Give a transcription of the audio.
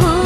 Oh.